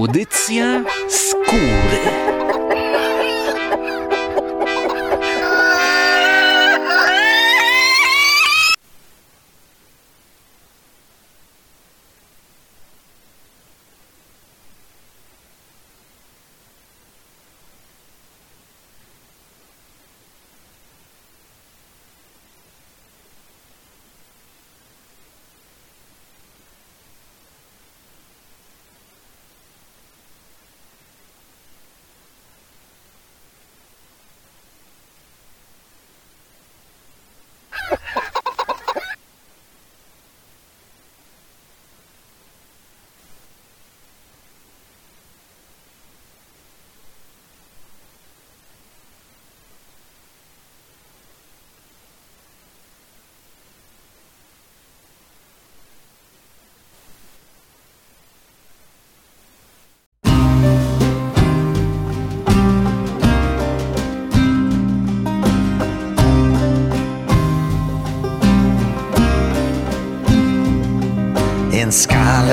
Audycja skóry.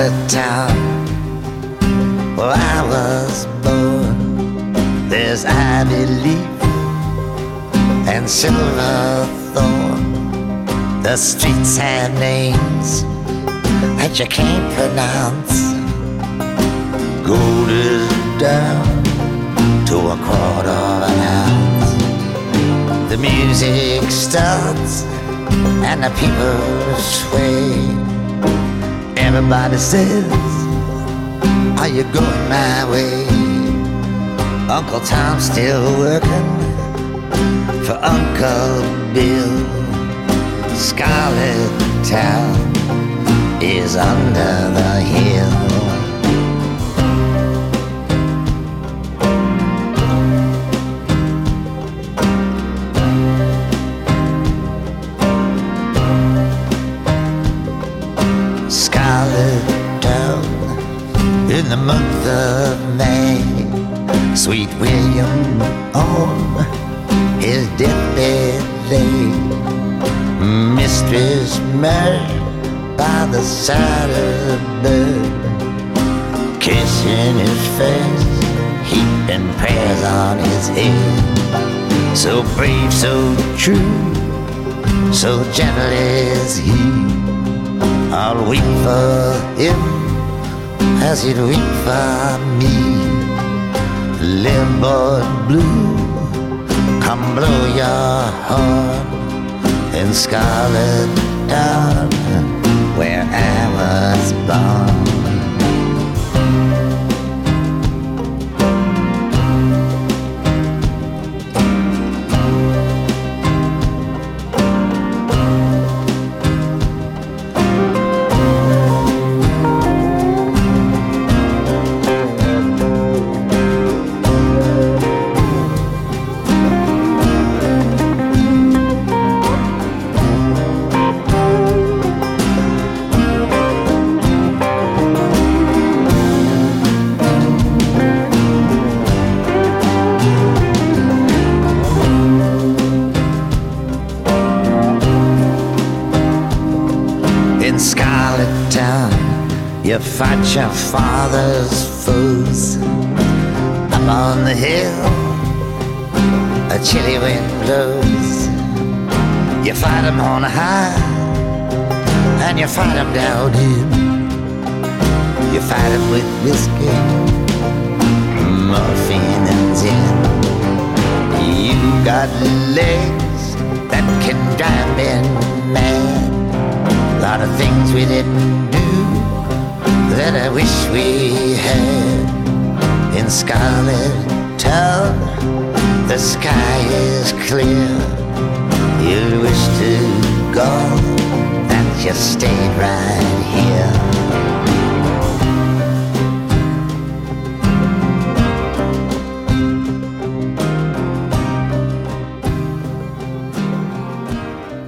Town Everybody says, Are you going my way? Uncle Tom's still working for Uncle Bill. Scarlet Town is under the hill. The May. Sweet William on his deathbed lay. Mistress Mary by the side of the bed, kissing his face, heaping prayers on his head. So brave, so true, so gentle is he. I'll weep for him as for me. Limbo blue, come blow your horn in Scarlet Town, where I was born. You fight your father's foes up on the hill. A chilly wind blows. You fight 'em on high, and you fight 'em down in. You fight 'em with whiskey, morphine, and gin. You got legs that can drive men mad. A lot of things we didn't do that I wish we had in Scarlet Town. The sky is clear. You'd wish to go that you stayed right here.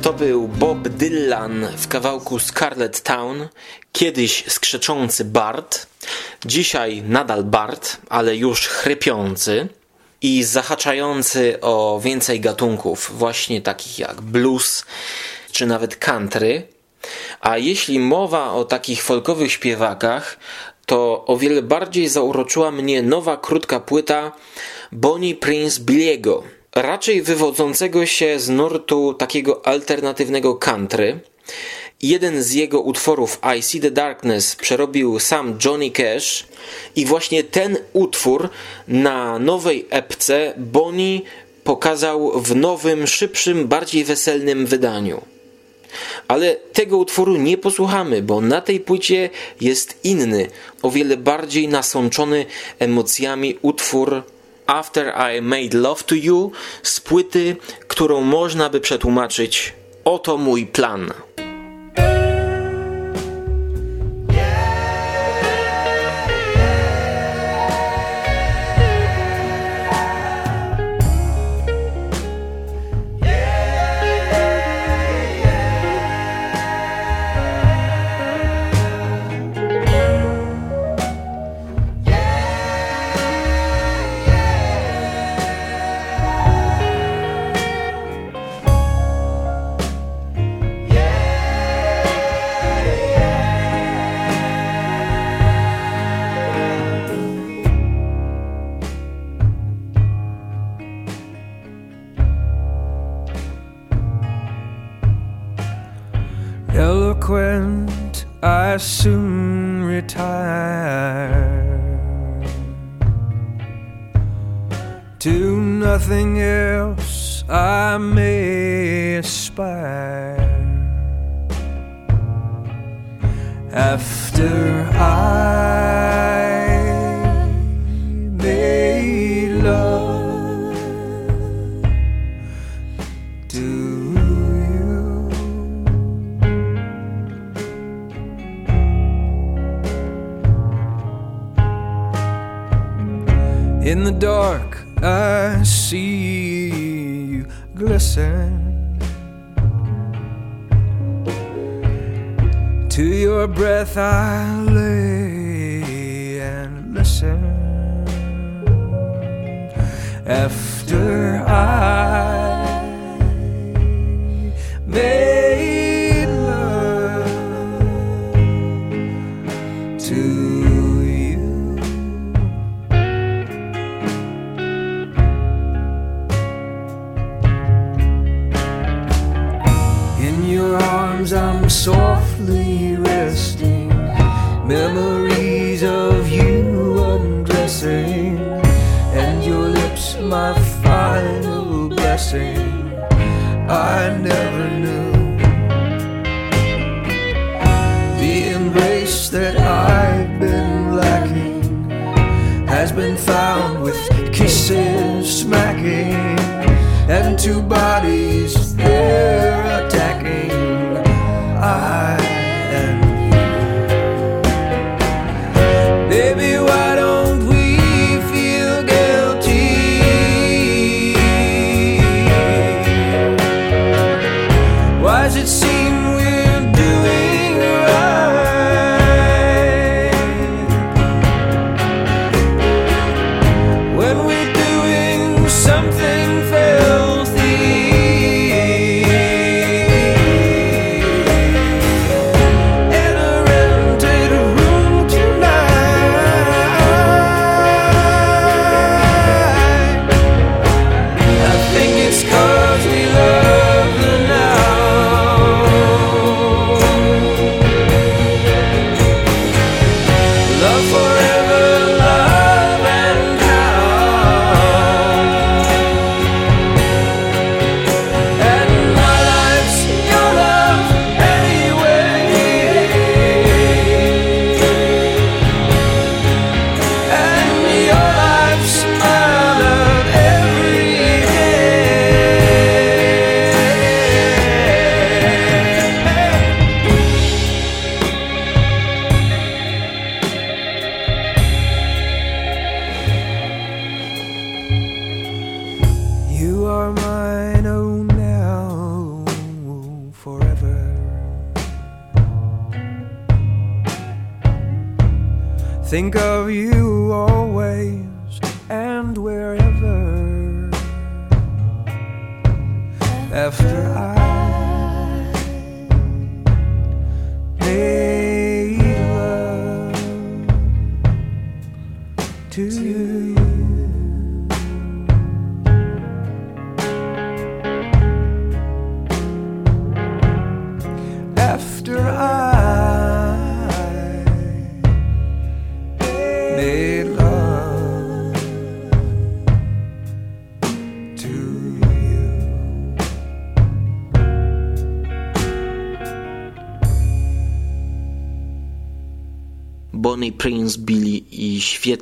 To był Bob Dylan w kawałku Scarlet Town, Kiedyś skrzeczący Bart, dzisiaj nadal Bart, ale już chrypiący i zahaczający o więcej gatunków, właśnie takich jak blues czy nawet country. A jeśli mowa o takich folkowych śpiewakach, to o wiele bardziej zauroczyła mnie nowa krótka płyta Bonnie Prince Billiego, raczej wywodzącego się z nurtu takiego alternatywnego country. Jeden z jego utworów I See the Darkness przerobił sam Johnny Cash i właśnie ten utwór na nowej epce Bonnie pokazał w nowym, szybszym, bardziej weselnym wydaniu. Ale tego utworu nie posłuchamy, bo na tej płycie jest inny, o wiele bardziej nasączony emocjami utwór After I Made Love to You z płyty, którą można by przetłumaczyć Oto mój plan. I.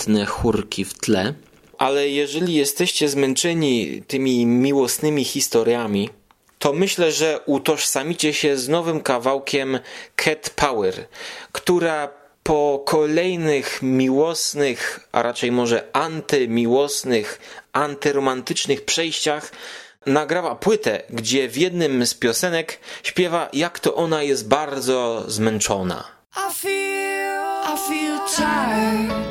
piękne chórki w tle. Ale jeżeli jesteście zmęczeni tymi miłosnymi historiami, to myślę, że utożsamicie się z nowym kawałkiem Cat Power, która po kolejnych miłosnych, a raczej może antymiłosnych, antyromantycznych przejściach nagrała płytę, gdzie w jednym z piosenek śpiewa, jak to ona jest bardzo zmęczona. I feel, I feel tired.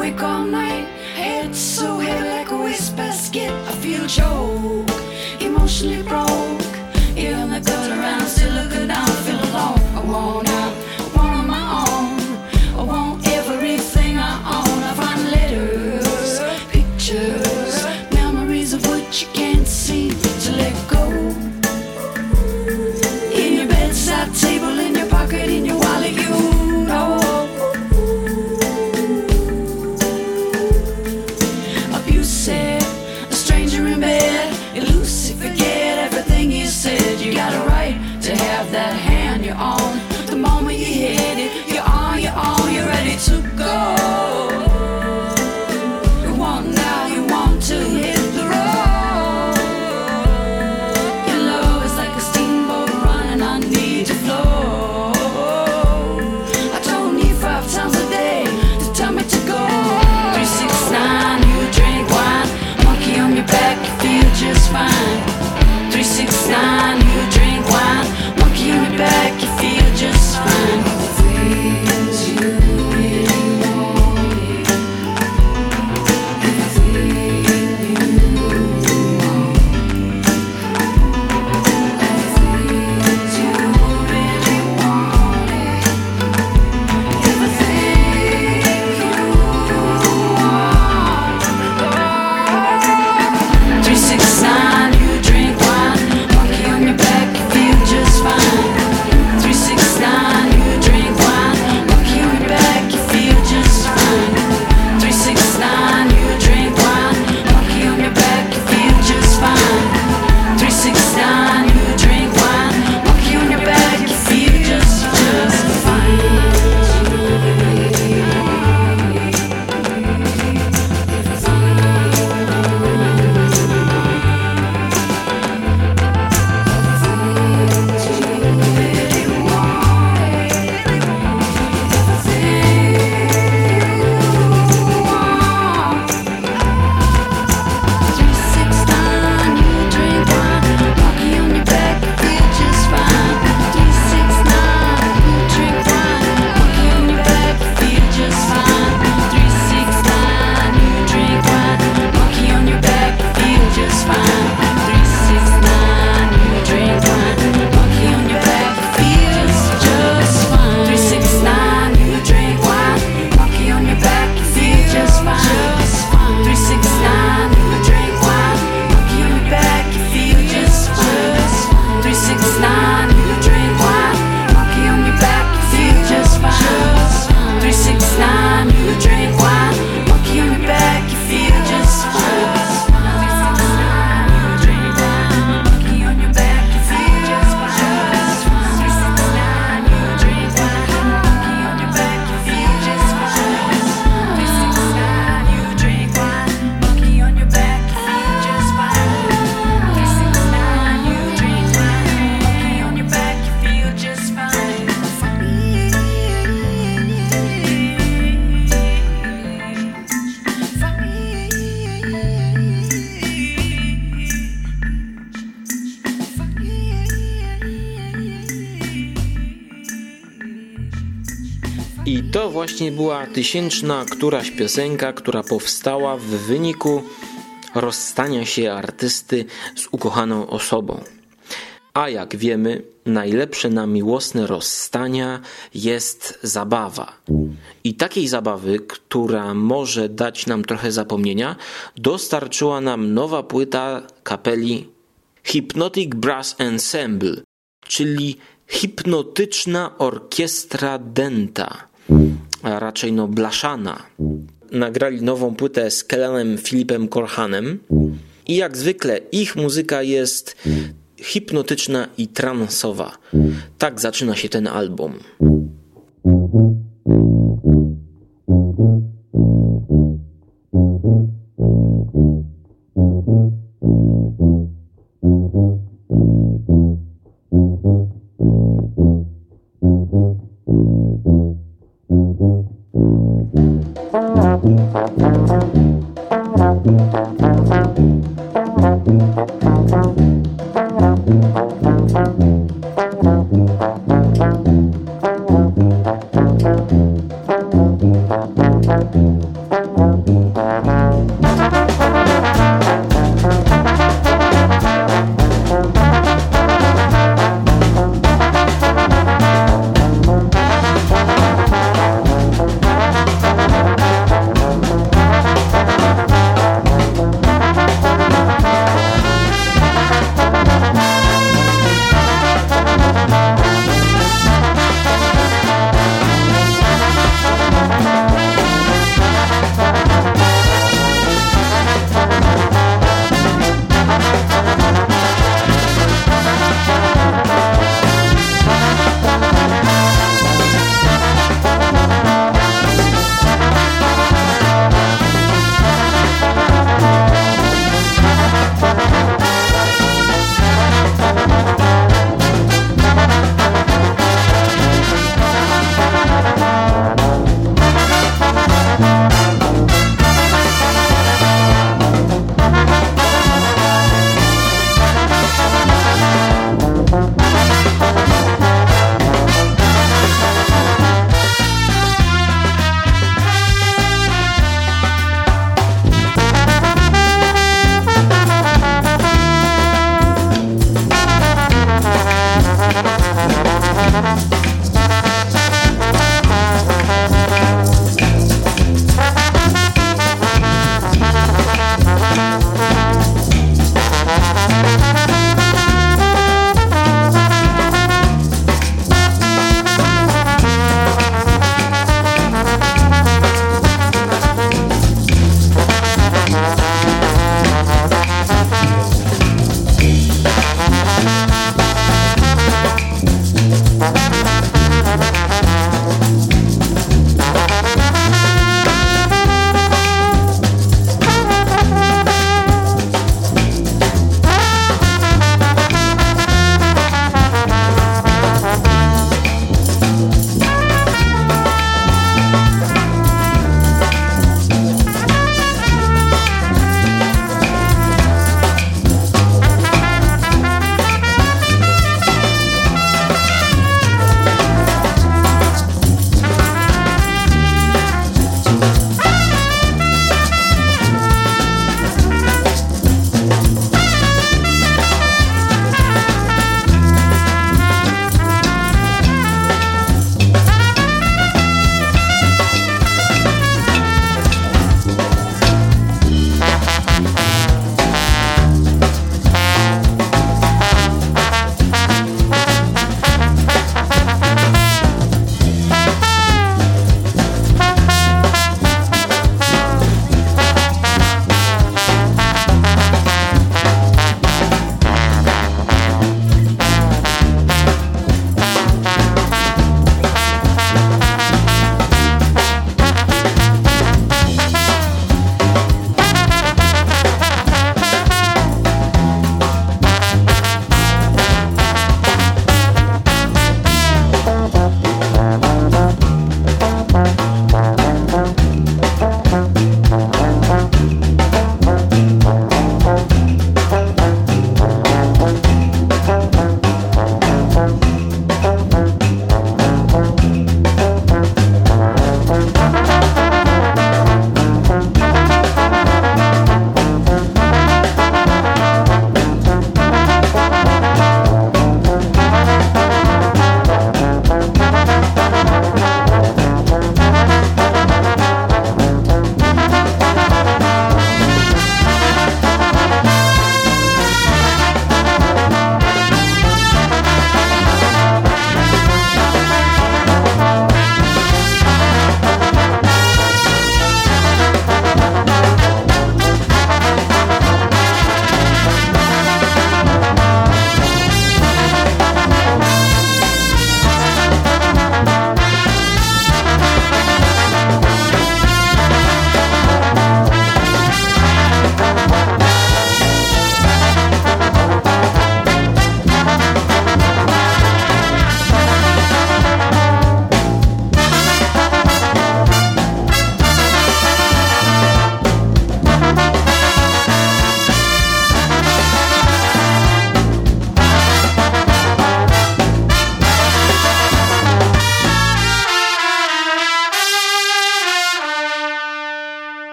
awake all night. Head so heavy like a whisper skit. I feel choked, emotionally broke. Even the gutter, and I'm still looking down, feel alone. I won't out. dwutysięczna któraś piosenka, która powstała w wyniku rozstania się artysty z ukochaną osobą. A jak wiemy, najlepsze na miłosne rozstania jest zabawa. I takiej zabawy, która może dać nam trochę zapomnienia, dostarczyła nam nowa płyta kapeli Hypnotic Brass Ensemble, czyli hipnotyczna orkiestra denta a raczej no blaszana. Nagrali nową płytę z Kellenem Filipem Korhanem i jak zwykle ich muzyka jest hipnotyczna i transowa. Tak zaczyna się ten album.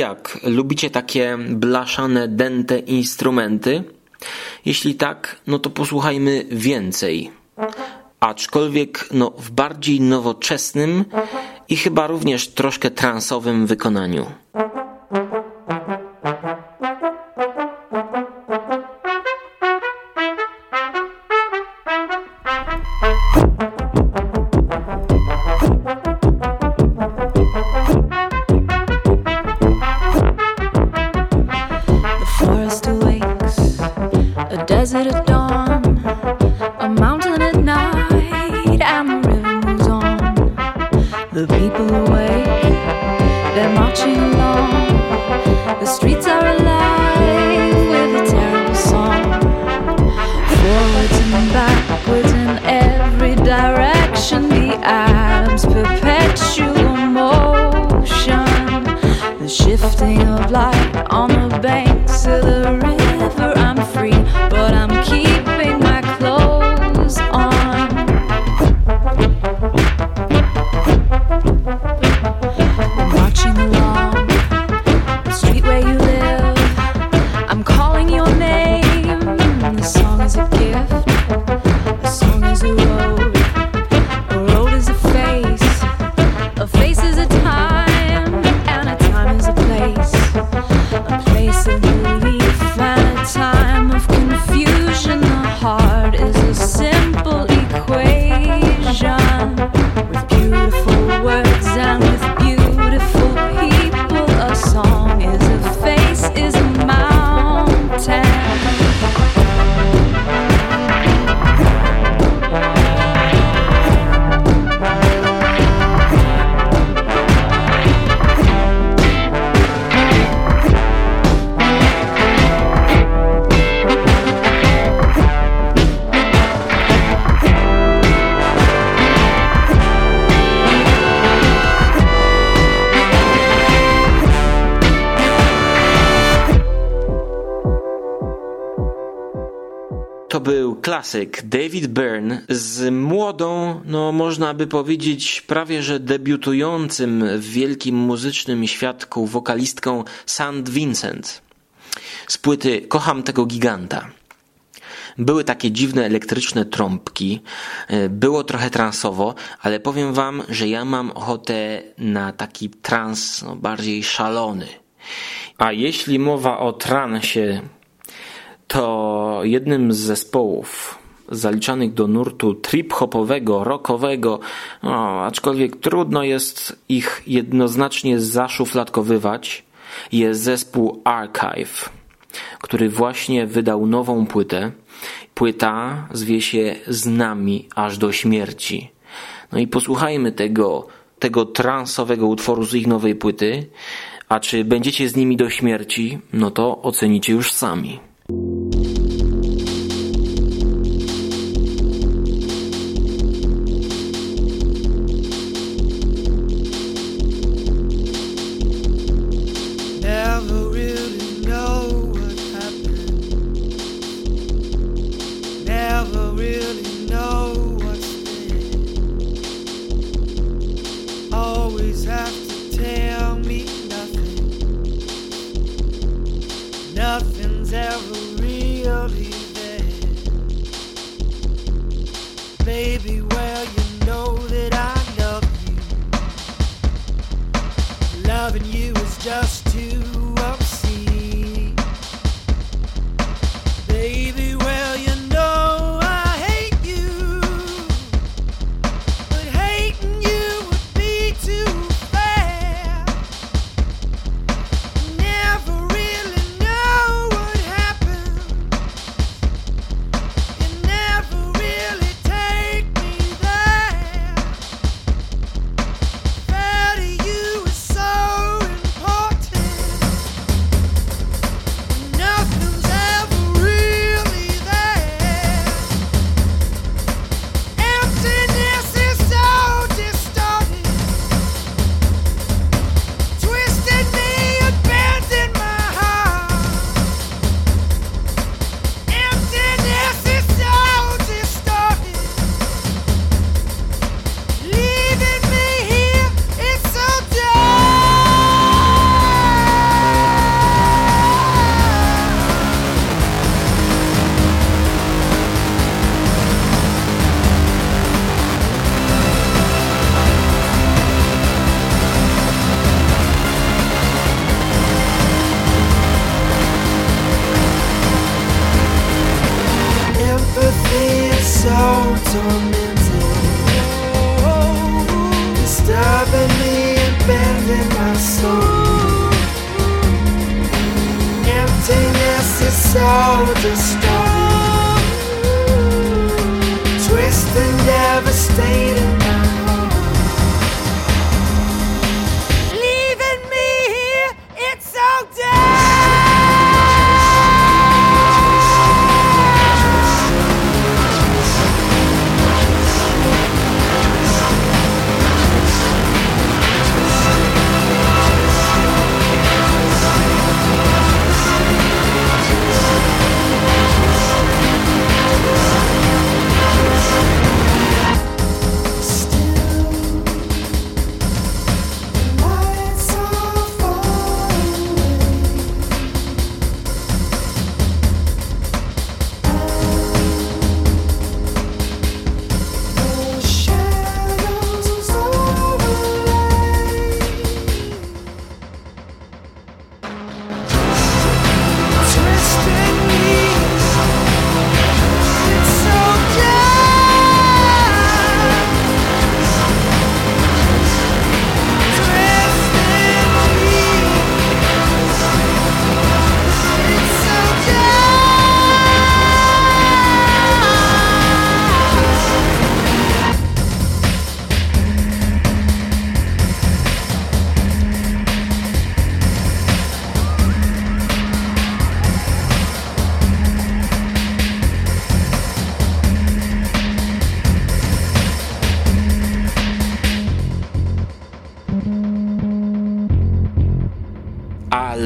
Jak? Lubicie takie blaszane, dęte instrumenty? Jeśli tak, no to posłuchajmy więcej. Aczkolwiek no, w bardziej nowoczesnym i chyba również troszkę transowym wykonaniu. Można by powiedzieć prawie że debiutującym w wielkim muzycznym świadku wokalistką St. Vincent. Z płyty Kocham tego giganta. Były takie dziwne elektryczne trąbki, e, było trochę transowo, ale powiem wam, że ja mam ochotę na taki trans no, bardziej szalony. A jeśli mowa o transie, to jednym z zespołów zaliczanych do nurtu trip-hopowego, rockowego, no, aczkolwiek trudno jest ich jednoznacznie zaszufladkowywać, jest zespół Archive, który właśnie wydał nową płytę. Płyta zwie się Z nami aż do śmierci. No i posłuchajmy tego, tego transowego utworu z ich nowej płyty, a czy będziecie z nimi do śmierci, no to ocenicie już sami.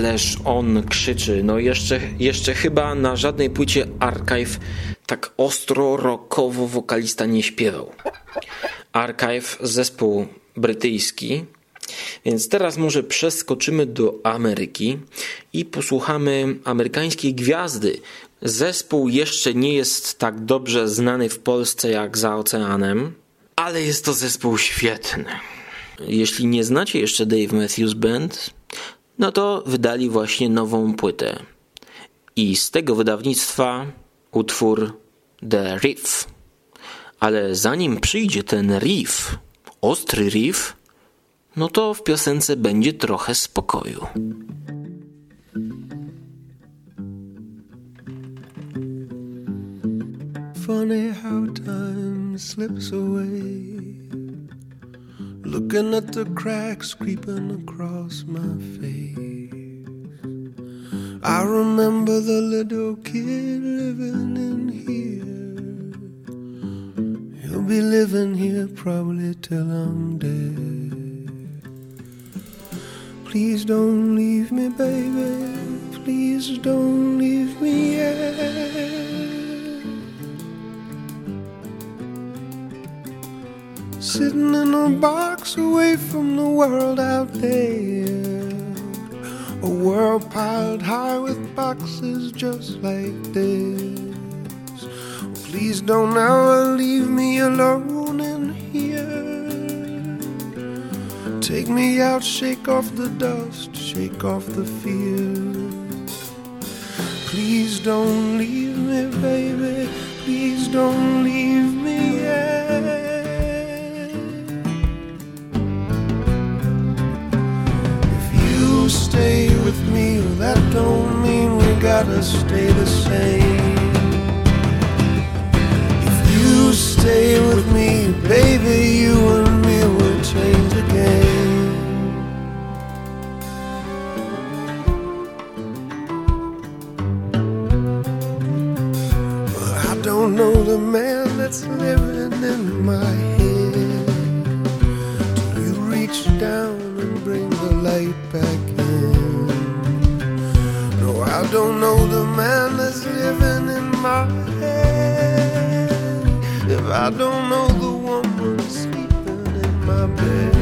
Ależ on krzyczy. No jeszcze, jeszcze chyba na żadnej płycie Archive tak ostro rockowo wokalista nie śpiewał. Archive zespół brytyjski. Więc teraz może przeskoczymy do Ameryki i posłuchamy amerykańskiej gwiazdy. Zespół jeszcze nie jest tak dobrze znany w Polsce jak za oceanem, ale jest to zespół świetny. Jeśli nie znacie jeszcze Dave Matthews Band, no to wydali właśnie nową płytę. I z tego wydawnictwa utwór The Riff. Ale zanim przyjdzie ten riff, ostry riff, no to w piosence będzie trochę spokoju. Funny how time slips away. Looking at the cracks creeping across my face. I remember the little kid living in here. He'll be living here probably till I'm dead. Please don't leave me, baby. Please don't leave me yet. Sitting in a box away from the world out there. A world piled high with boxes just like this. Please don't ever leave me alone in here. Take me out, shake off the dust, shake off the fear. Please don't leave me, baby. Please don't leave me with me, that don't mean we gotta stay the same. If you stay with me, baby, you and me will change again. But I don't know the man that's living in my head. Till you reach down and bring the light back don't know the man that's living in my head. If I don't know the woman sleeping in my bed.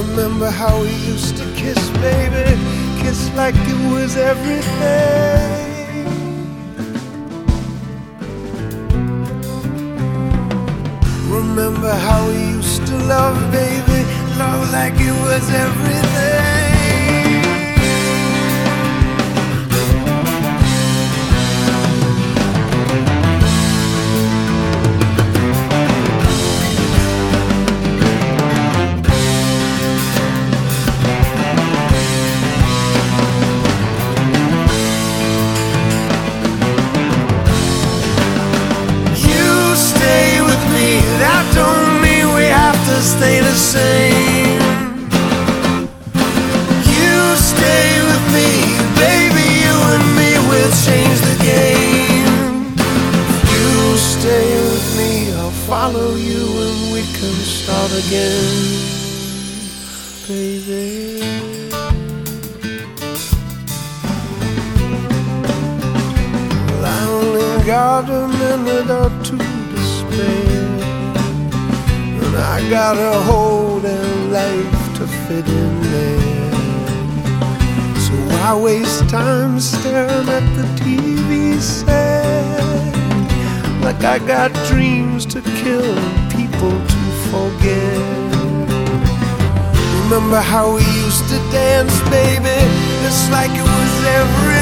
Remember how we used to kiss, baby? Kiss like it was everything. Remember how we used to love, baby? Love like it was everything. Remember how we used to dance, baby? It's like it was every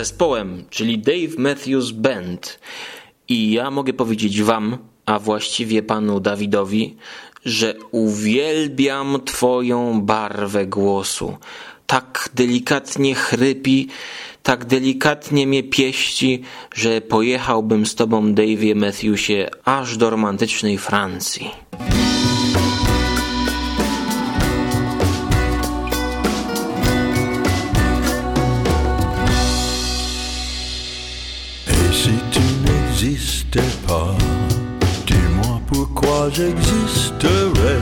zespołem, czyli Dave Matthews Band. I ja mogę powiedzieć wam, a właściwie panu Dawidowi, że uwielbiam twoją barwę głosu. Tak delikatnie chrypi, tak delikatnie mnie pieści, że pojechałbym z tobą, Davie Matthewsie, aż do romantycznej Francji. j'existerai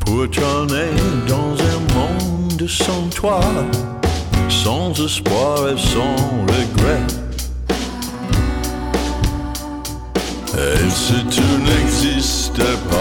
pour tourner dans un monde sans toi, sans espoir et sans regret. Et si tu n'existais pas,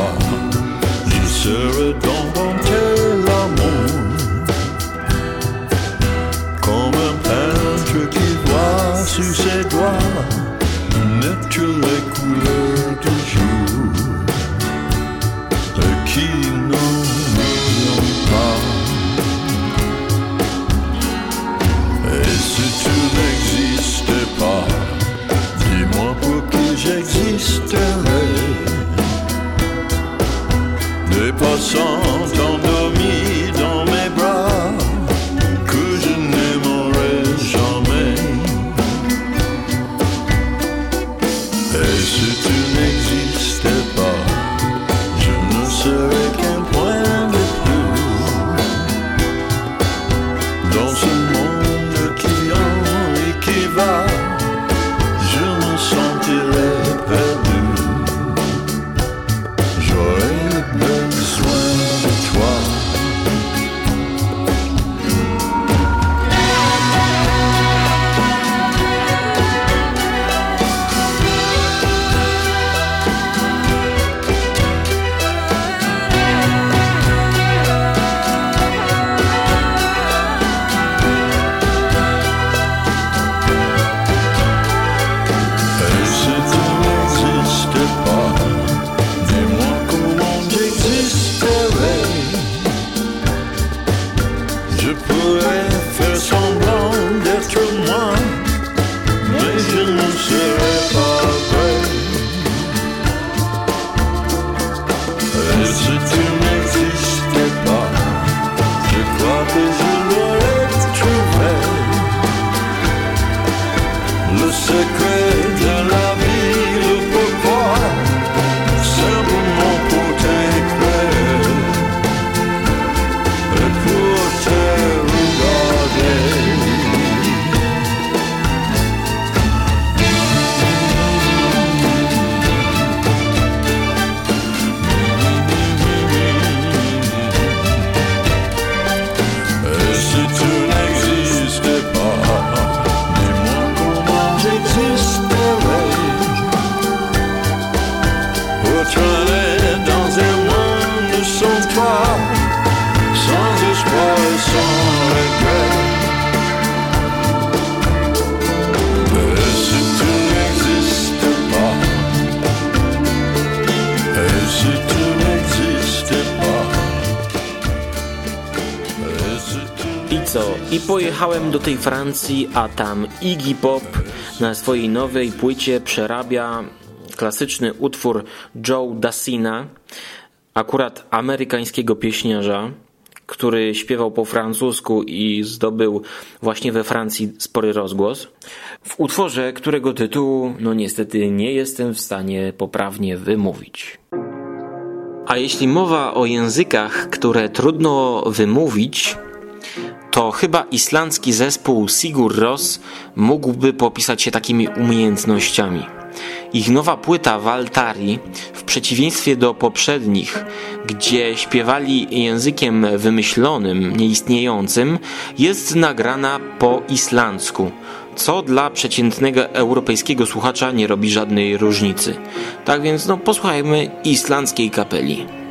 to do tej Francji, a tam Iggy Pop na swojej nowej płycie przerabia klasyczny utwór Joe Dassina, akurat amerykańskiego pieśniarza, który śpiewał po francusku i zdobył właśnie we Francji spory rozgłos. W utworze, którego tytułu, no niestety nie jestem w stanie poprawnie wymówić. A jeśli mowa o językach, które trudno wymówić, to chyba islandzki zespół Sigur Ros mógłby popisać się takimi umiejętnościami. Ich nowa płyta Valtari, w przeciwieństwie do poprzednich, gdzie śpiewali językiem wymyślonym, nieistniejącym, jest nagrana po islandzku, co dla przeciętnego europejskiego słuchacza nie robi żadnej różnicy. Tak więc no posłuchajmy islandzkiej kapeli.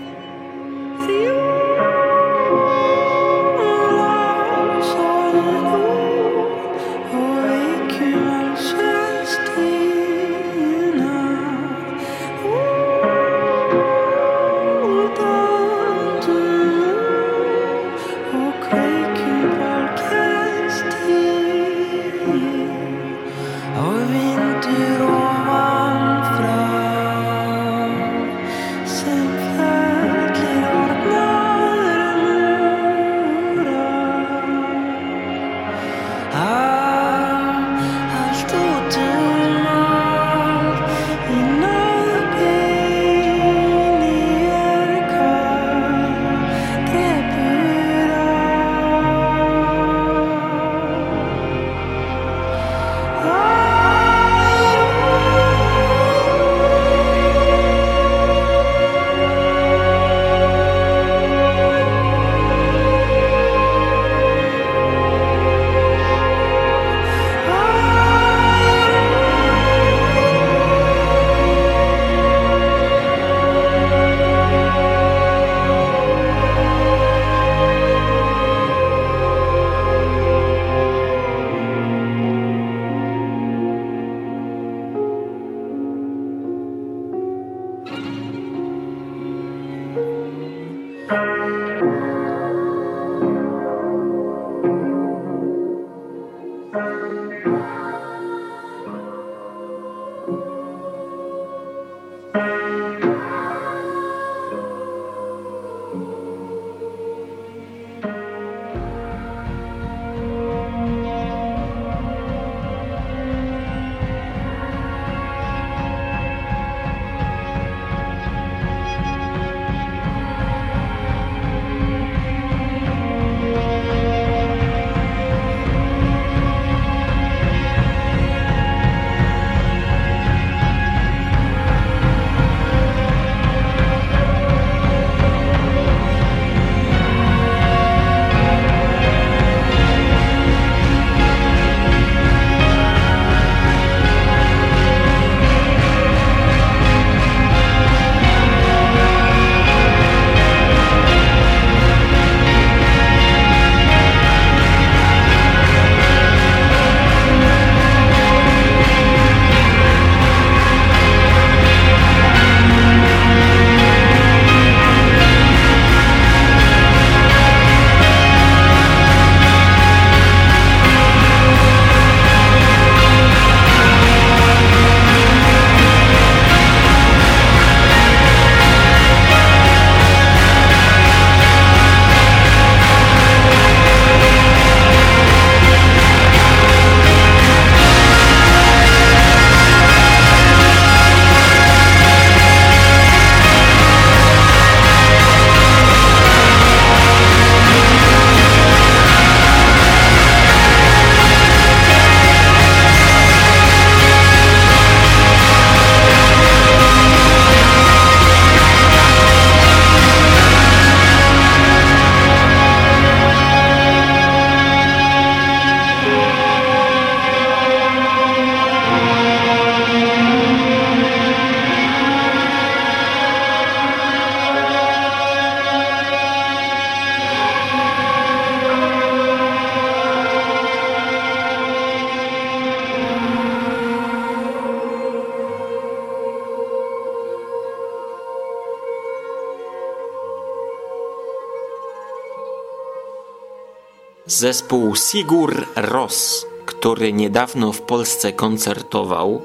Zespół Sigur Ros, który niedawno w Polsce koncertował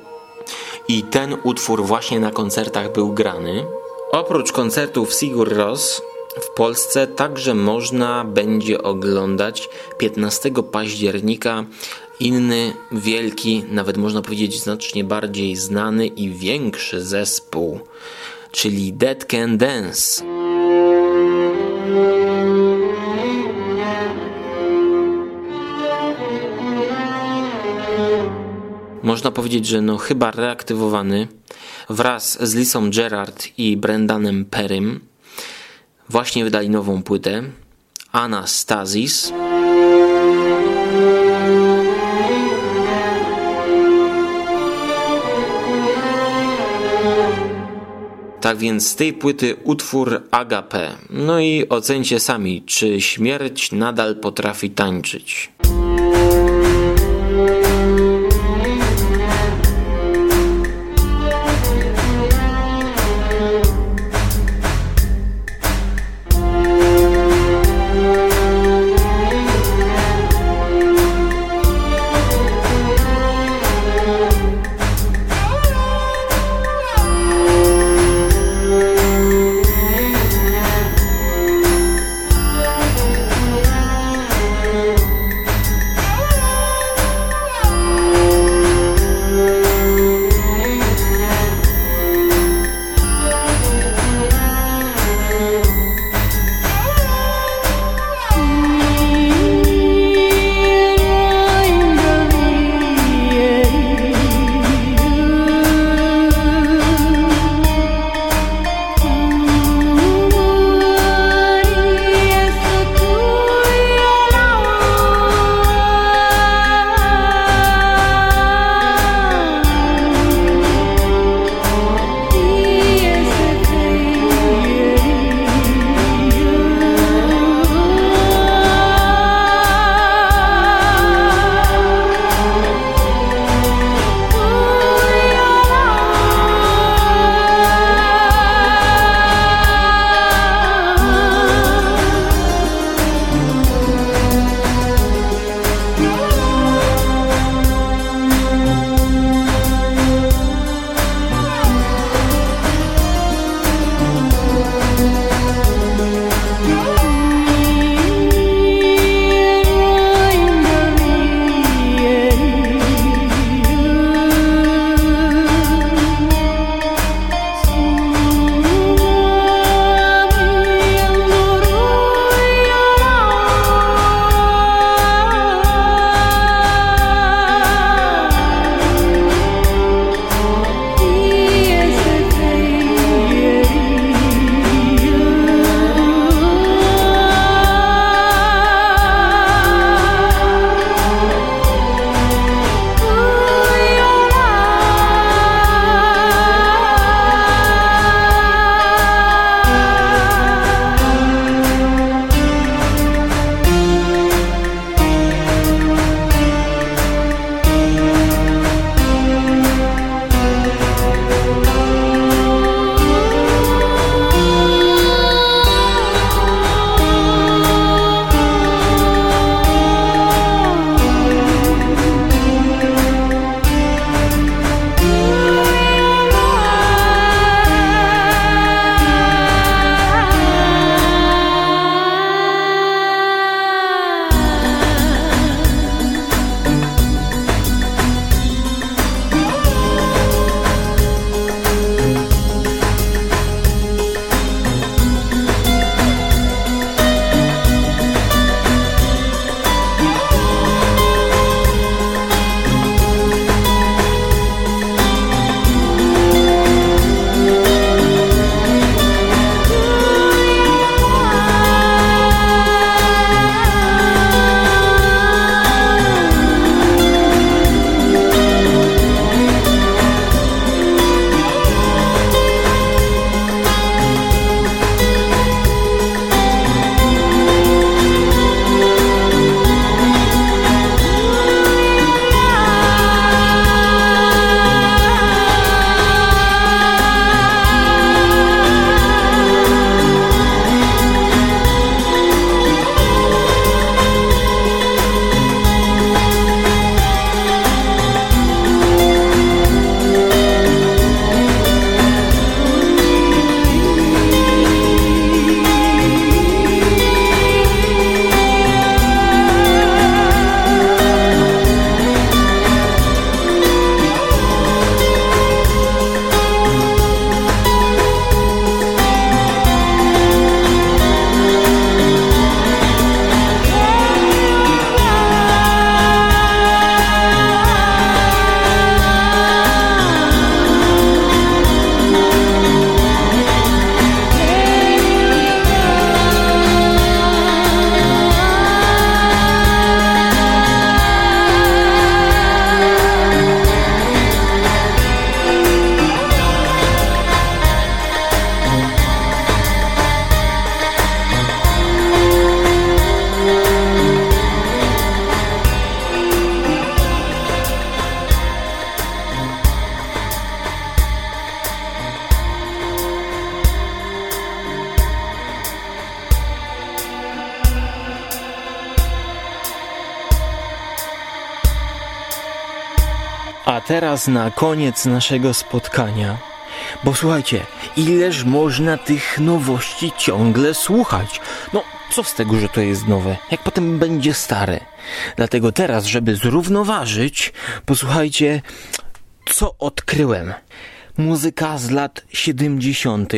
i ten utwór właśnie na koncertach był grany. Oprócz koncertów Sigur Ros w Polsce także można będzie oglądać 15 października inny wielki, nawet można powiedzieć znacznie bardziej znany i większy zespół, czyli Dead Can Dance. Można powiedzieć, że no chyba reaktywowany wraz z Lisą Gerard i Brendanem Perrym właśnie wydali nową płytę Anastasis. Tak więc z tej płyty utwór Agape. No i ocencie sami, czy śmierć nadal potrafi tańczyć. Teraz na koniec naszego spotkania. Bo słuchajcie, ileż można tych nowości ciągle słuchać? No, co z tego, że to jest nowe, jak potem będzie stare? Dlatego teraz, żeby zrównoważyć, posłuchajcie, co odkryłem. Muzyka z lat 70.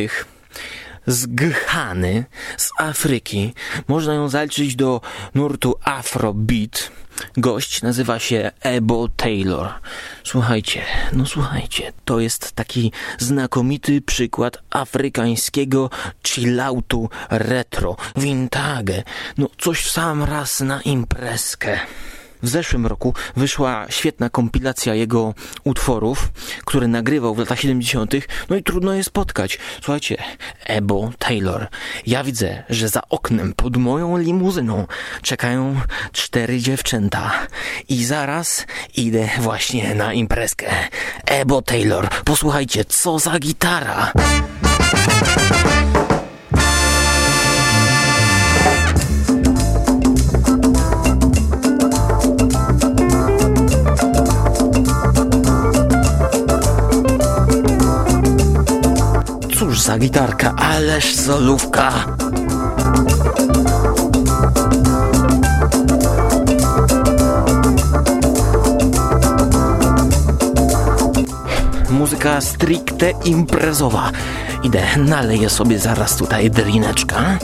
z Ghany, z Afryki. Można ją zaliczyć do nurtu Afrobeat. Gość nazywa się Ebo Taylor. Słuchajcie, no słuchajcie, to jest taki znakomity przykład afrykańskiego chilloutu retro, vintage. No coś w sam raz na imprezkę. W zeszłym roku wyszła świetna kompilacja jego utworów, które nagrywał w latach 70. No i trudno je spotkać. Słuchajcie, Ebo Taylor. Ja widzę, że za oknem pod moją limuzyną czekają cztery dziewczęta. I zaraz idę właśnie na imprezkę. Ebo Taylor, posłuchajcie, co za gitara. Gitarka, ależ solówka. Muzyka stricte imprezowa. Idę, naleję sobie zaraz tutaj drineczka.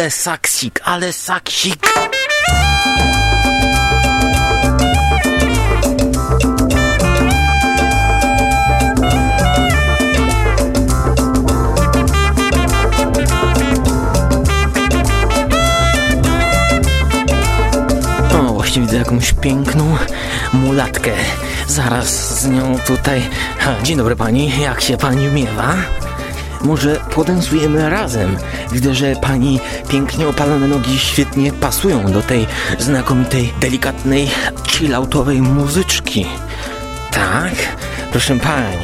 Ale saksik, ale saksik. O, właśnie widzę jakąś piękną mulatkę. Zaraz z nią tutaj. Dzień dobry pani, jak się pani miewa? Może podensujemy razem. Widzę, że pani pięknie opalone nogi świetnie pasują do tej znakomitej, delikatnej, chilloutowej muzyczki. Tak? Proszę panią.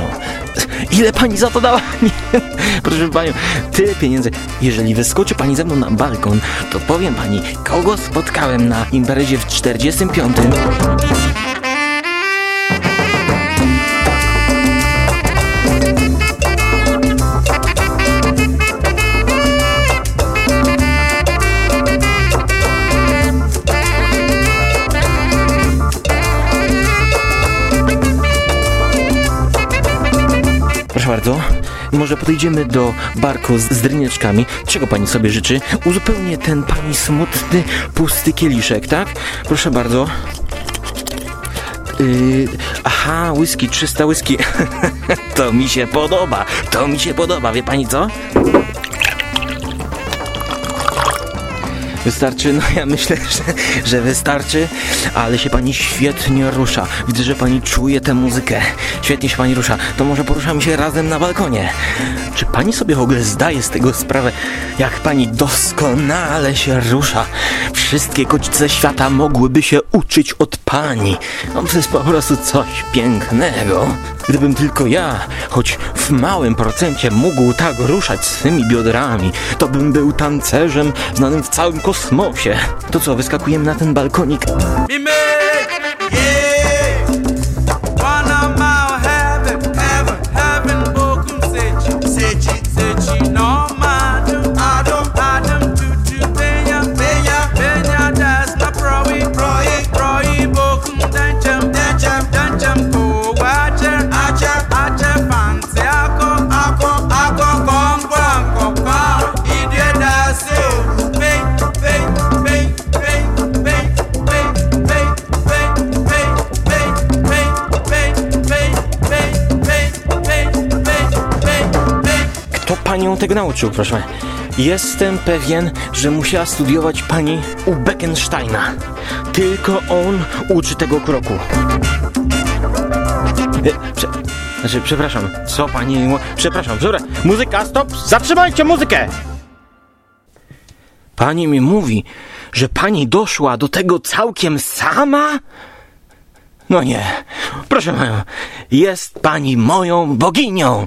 Ile pani za to dała? Nie. Proszę panią, tyle pieniędzy. Jeżeli wyskoczy pani ze mną na balkon, to powiem pani, kogo spotkałem na imprezie w 45. Może podejdziemy do barku z, dryneczkami. Czego pani sobie życzy? Uzupełnię ten pani smutny, pusty kieliszek, tak? Proszę bardzo. Yy, aha, whisky, 300 whisky. to mi się podoba, to mi się podoba, wie pani co? Wystarczy? No ja myślę, że, że wystarczy, ale się pani świetnie rusza. Widzę, że pani czuje tę muzykę. Świetnie się pani rusza. To może poruszamy się razem na balkonie. Czy pani sobie w ogóle zdaje z tego sprawę, jak pani doskonale się rusza? Wszystkie kocice świata mogłyby się uczyć od pani. No to jest po prostu coś pięknego. Gdybym tylko ja, choć w małym procencie mógł tak ruszać swymi biodrami, to bym był tancerzem znanym w całym kosmosie. To co, wyskakujemy na ten balkonik? Me tego nauczył, proszę? Jestem pewien, że musiała studiować pani u Beckensteina. Tylko on uczy tego kroku. E, prze, Znaczy, przepraszam, co pani... Przepraszam, dobra, muzyka, stop, zatrzymajcie muzykę! Pani mi mówi, że pani doszła do tego całkiem sama? No nie, proszę panią, jest pani moją boginią!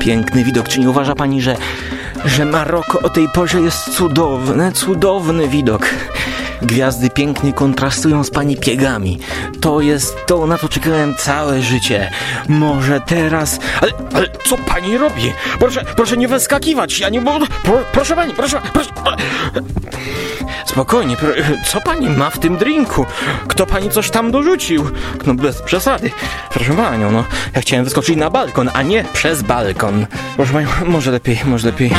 Piękny widok, czy nie uważa pani, że, że Maroko o tej porze jest cudowne, cudowny widok? Gwiazdy pięknie kontrastują z pani piegami. To jest to, na to czekałem całe życie. Może teraz... Ale, ale co pani robi? Proszę, proszę nie wyskakiwać, ja nie... Pro, proszę pani, proszę, proszę... Spokojnie, co pani ma w tym drinku? Kto pani coś tam dorzucił? No bez przesady. Proszę panią, no, ja chciałem wyskoczyć na balkon, a nie przez balkon. Proszę panią, może lepiej, może lepiej.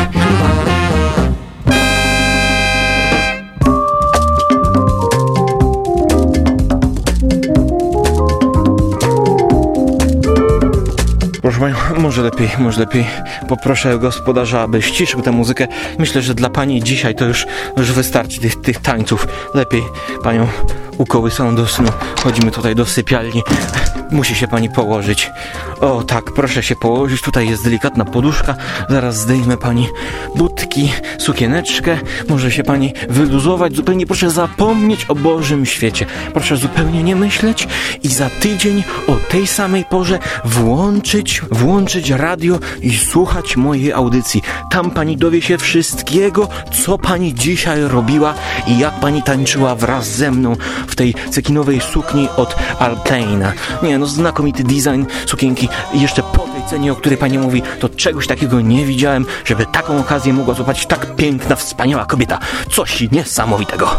Może lepiej, może lepiej poproszę gospodarza, aby ściszył tę muzykę. Myślę, że dla pani dzisiaj to już, już wystarczy tych, tych tańców. Lepiej panią ukołysą do snu. Chodzimy tutaj do sypialni. Musi się pani położyć. O tak, proszę się położyć. Tutaj jest delikatna poduszka. Zaraz zdejmę pani butki, sukieneczkę. Może się pani wyluzować. Zupełnie proszę zapomnieć o Bożym świecie. Proszę zupełnie nie myśleć i za tydzień o tej samej porze włączyć, włączyć radio i słuchać mojej audycji. Tam pani dowie się wszystkiego, co pani dzisiaj robiła i jak pani tańczyła wraz ze mną w tej cekinowej sukni od Alteina. Nie no, znakomity design sukienki jeszcze po o której pani mówi, to czegoś takiego nie widziałem, żeby taką okazję mogła złapać tak piękna, wspaniała kobieta. Coś niesamowitego.